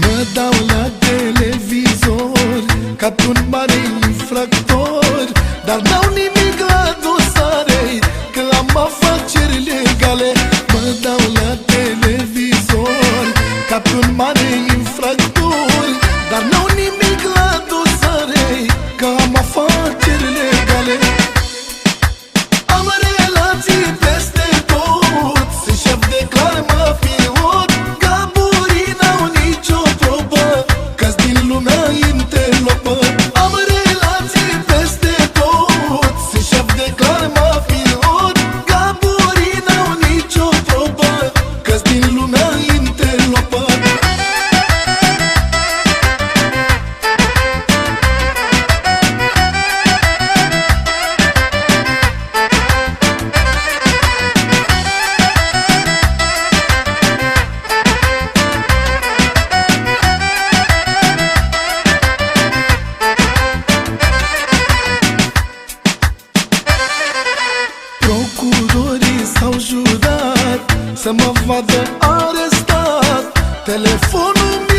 Mă dau la televizor Ca un mare infractor Dar n-au nimic la dosare Că am afaceri legale. Mă dau la televizor Ca un mare Procurorii s-au jurat Să mă vadă arestat. Telefonul mi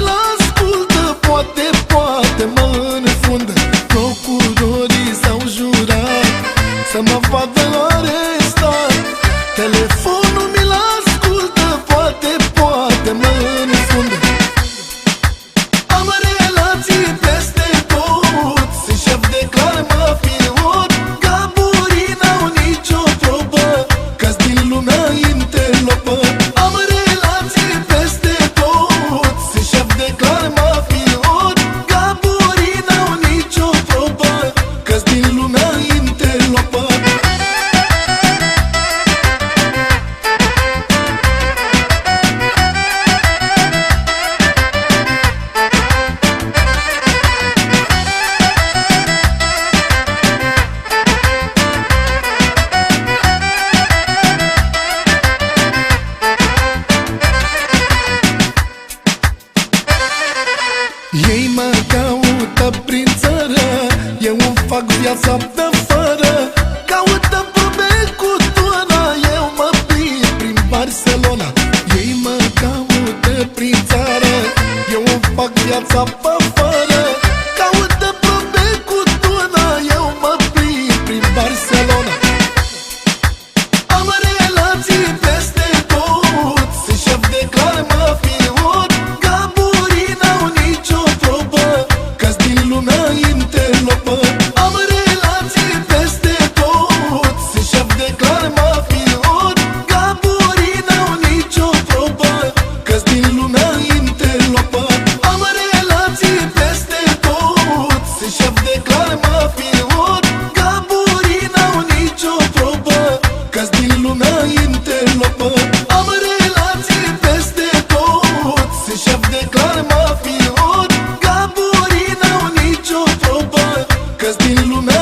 prin țară. Eu îmi fac viața de că din lume